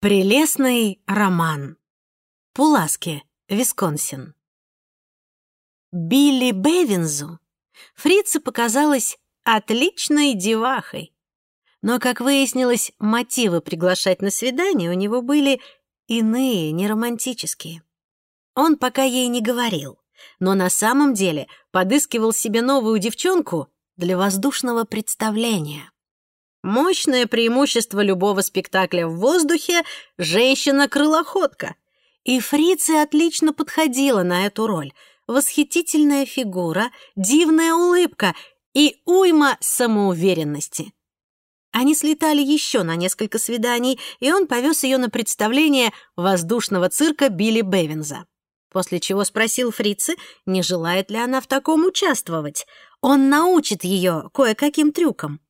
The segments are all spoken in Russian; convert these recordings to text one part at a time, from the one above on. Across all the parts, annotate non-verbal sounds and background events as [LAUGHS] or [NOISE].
Прелестный роман. Пуласки, Висконсин. Билли Бевинзу фрица показалась отличной девахой. Но, как выяснилось, мотивы приглашать на свидание у него были иные, неромантические. Он пока ей не говорил, но на самом деле подыскивал себе новую девчонку для воздушного представления. Мощное преимущество любого спектакля в воздухе — женщина-крылоходка. И фрица отлично подходила на эту роль. Восхитительная фигура, дивная улыбка и уйма самоуверенности. Они слетали еще на несколько свиданий, и он повез ее на представление воздушного цирка Билли Бевинза. После чего спросил фрицы, не желает ли она в таком участвовать. Он научит ее кое-каким трюкам.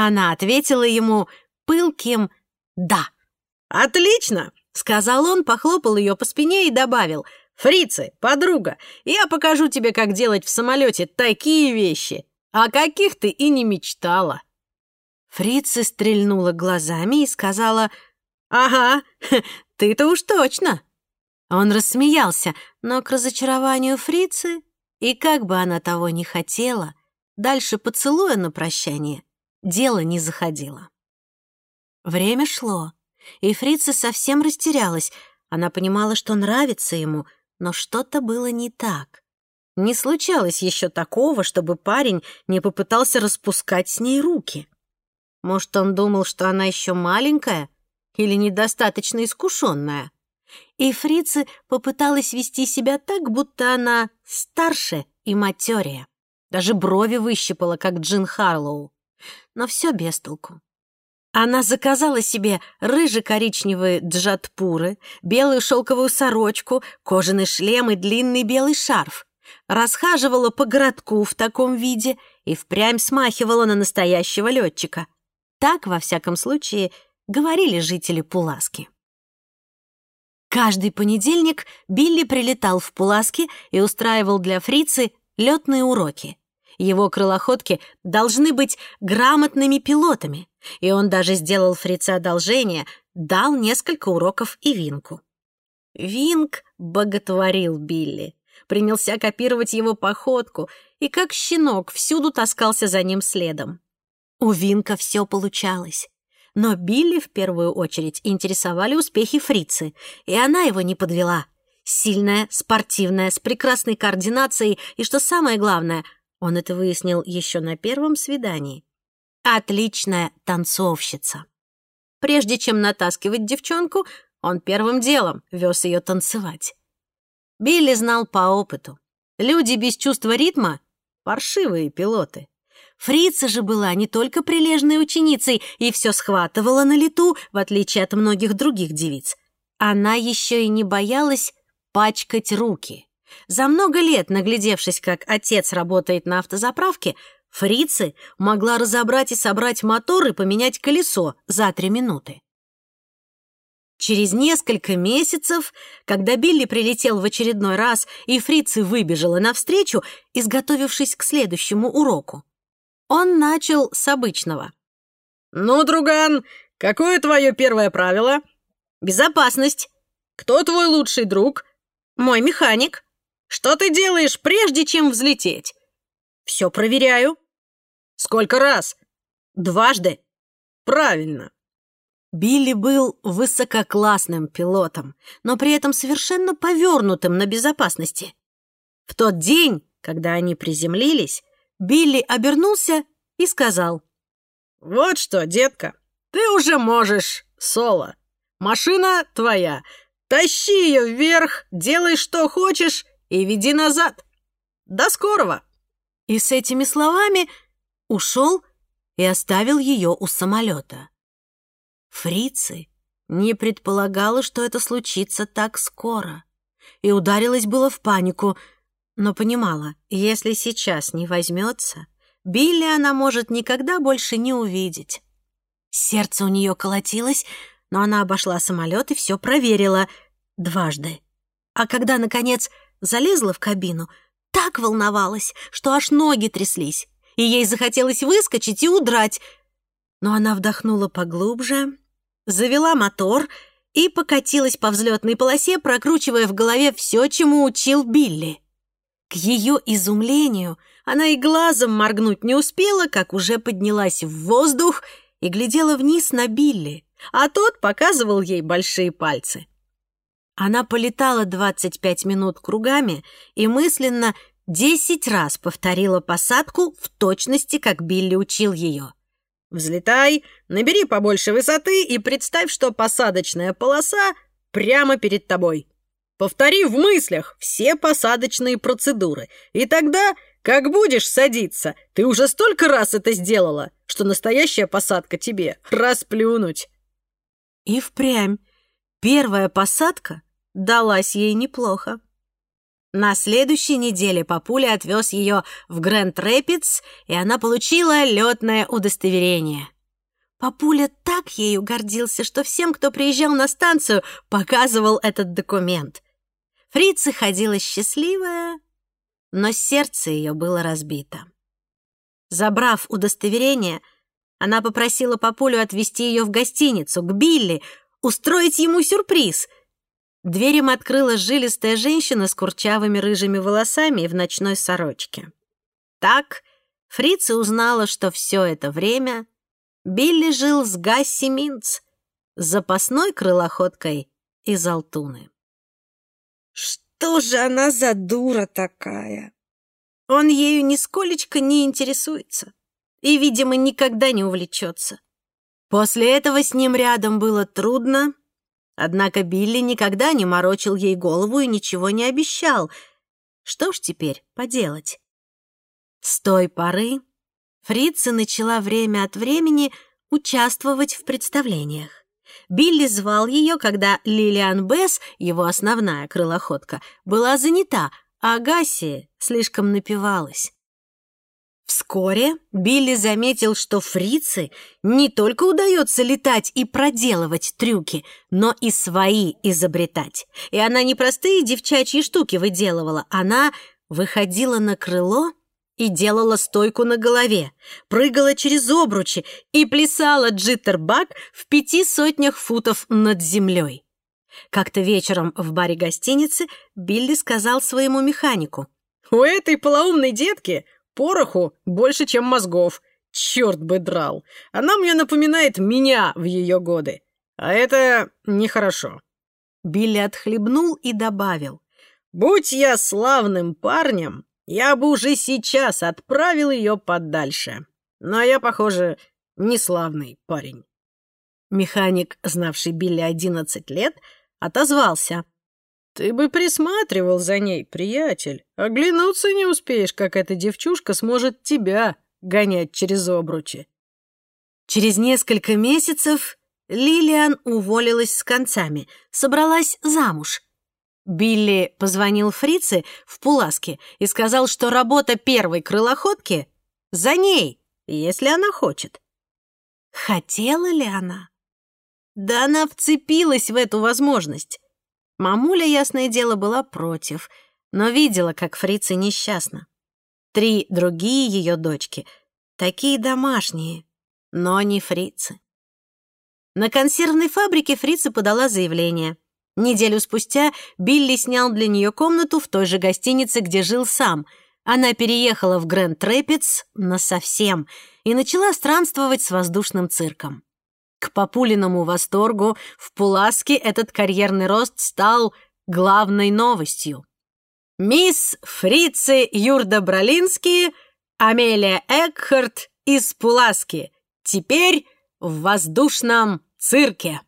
Она ответила ему пылким «да». «Отлично!» — сказал он, похлопал ее по спине и добавил «Фрицы, подруга, я покажу тебе, как делать в самолете такие вещи, о каких ты и не мечтала». Фрица стрельнула глазами и сказала «Ага, [LAUGHS] ты-то уж точно». Он рассмеялся, но к разочарованию фрицы, и как бы она того не хотела, дальше поцелуя на прощание дело не заходило. Время шло, и фрица совсем растерялась. Она понимала, что нравится ему, но что-то было не так. Не случалось еще такого, чтобы парень не попытался распускать с ней руки. Может, он думал, что она еще маленькая или недостаточно искушенная. И фрица попыталась вести себя так, будто она старше и матерее. Даже брови выщипала, как Джин Харлоу но все без толку. Она заказала себе рыже-коричневые джатпуры, белую шелковую сорочку, кожаный шлем и длинный белый шарф. Расхаживала по городку в таком виде и впрямь смахивала на настоящего летчика. Так, во всяком случае, говорили жители Пуласки. Каждый понедельник Билли прилетал в Пуласки и устраивал для фрицы летные уроки. Его крылоходки должны быть грамотными пилотами, и он даже сделал фрице одолжение, дал несколько уроков и Винку. Винк боготворил Билли, принялся копировать его походку и, как щенок, всюду таскался за ним следом. У Винка все получалось. Но Билли в первую очередь интересовали успехи фрицы, и она его не подвела. Сильная, спортивная, с прекрасной координацией и, что самое главное, он это выяснил еще на первом свидании. Отличная танцовщица. Прежде чем натаскивать девчонку, он первым делом вез ее танцевать. Билли знал по опыту. Люди без чувства ритма — паршивые пилоты. Фрица же была не только прилежной ученицей и все схватывала на лету, в отличие от многих других девиц. Она еще и не боялась пачкать руки. За много лет, наглядевшись, как отец работает на автозаправке, фрицы могла разобрать и собрать мотор и поменять колесо за три минуты. Через несколько месяцев, когда Билли прилетел в очередной раз и фрицы выбежала навстречу, изготовившись к следующему уроку, он начал с обычного. «Ну, друган, какое твое первое правило?» «Безопасность». «Кто твой лучший друг?» «Мой механик». Что ты делаешь, прежде чем взлететь? Все проверяю. Сколько раз? Дважды. Правильно. Билли был высококлассным пилотом, но при этом совершенно повернутым на безопасности. В тот день, когда они приземлились, Билли обернулся и сказал. «Вот что, детка, ты уже можешь соло. Машина твоя. Тащи ее вверх, делай что хочешь и веди назад. До скорого!» И с этими словами ушел и оставил ее у самолета. Фрицы не предполагала, что это случится так скоро, и ударилась было в панику, но понимала, если сейчас не возьмется, Билли она может никогда больше не увидеть. Сердце у нее колотилось, но она обошла самолет и все проверила дважды. А когда, наконец, залезла в кабину, так волновалась, что аж ноги тряслись, и ей захотелось выскочить и удрать. Но она вдохнула поглубже, завела мотор и покатилась по взлетной полосе, прокручивая в голове все, чему учил Билли. К ее изумлению она и глазом моргнуть не успела, как уже поднялась в воздух и глядела вниз на Билли, а тот показывал ей большие пальцы. Она полетала 25 минут кругами и мысленно 10 раз повторила посадку в точности, как Билли учил ее. Взлетай, набери побольше высоты и представь, что посадочная полоса прямо перед тобой. Повтори в мыслях все посадочные процедуры, и тогда, как будешь садиться, ты уже столько раз это сделала, что настоящая посадка тебе расплюнуть. И впрямь первая посадка далась ей неплохо. На следующей неделе папуля отвез ее в Грэнд Рэпидс, и она получила летное удостоверение. Папуля так ею гордился, что всем, кто приезжал на станцию, показывал этот документ. Фрица ходила счастливая, но сердце ее было разбито. Забрав удостоверение, она попросила папулю отвезти ее в гостиницу, к Билли, устроить ему сюрприз — Дверь им открыла жилистая женщина с курчавыми рыжими волосами и в ночной сорочке. Так фрица узнала, что все это время Билли жил с Гасси Минц, запасной крылоходкой из Алтуны. Что же она за дура такая? Он ею нисколечко не интересуется и, видимо, никогда не увлечется. После этого с ним рядом было трудно Однако Билли никогда не морочил ей голову и ничего не обещал. Что ж теперь поделать? С той поры Фрица начала время от времени участвовать в представлениях. Билли звал ее, когда Лилиан Бесс, его основная крылоходка, была занята, а Гасси слишком напивалась. Вскоре Билли заметил, что фрицы не только удается летать и проделывать трюки, но и свои изобретать. И она не простые девчачьи штуки выделывала, она выходила на крыло и делала стойку на голове, прыгала через обручи и плясала джиттербак в пяти сотнях футов над землей. Как-то вечером в баре гостиницы Билли сказал своему механику. «У этой полоумной детки Пороху больше, чем мозгов. Черт бы драл. Она мне напоминает меня в ее годы. А это нехорошо. Билли отхлебнул и добавил. «Будь я славным парнем, я бы уже сейчас отправил ее подальше. Но я, похоже, не славный парень». Механик, знавший Билли одиннадцать лет, отозвался. «Ты бы присматривал за ней, приятель. Оглянуться не успеешь, как эта девчушка сможет тебя гонять через обручи». Через несколько месяцев Лилиан уволилась с концами, собралась замуж. Билли позвонил Фрице в Пуласке и сказал, что работа первой крылоходки за ней, если она хочет. Хотела ли она? Да она вцепилась в эту возможность. Мамуля, ясное дело, была против, но видела, как фрица несчастна. Три другие ее дочки, такие домашние, но не фрицы. На консервной фабрике фрица подала заявление. Неделю спустя Билли снял для нее комнату в той же гостинице, где жил сам. Она переехала в Грэнд Рэпидс насовсем и начала странствовать с воздушным цирком. К папулиному восторгу в Пуласке этот карьерный рост стал главной новостью. Мисс Фрицы Юрда Бролинский, Амелия Экхарт из Пуласки, теперь в воздушном цирке.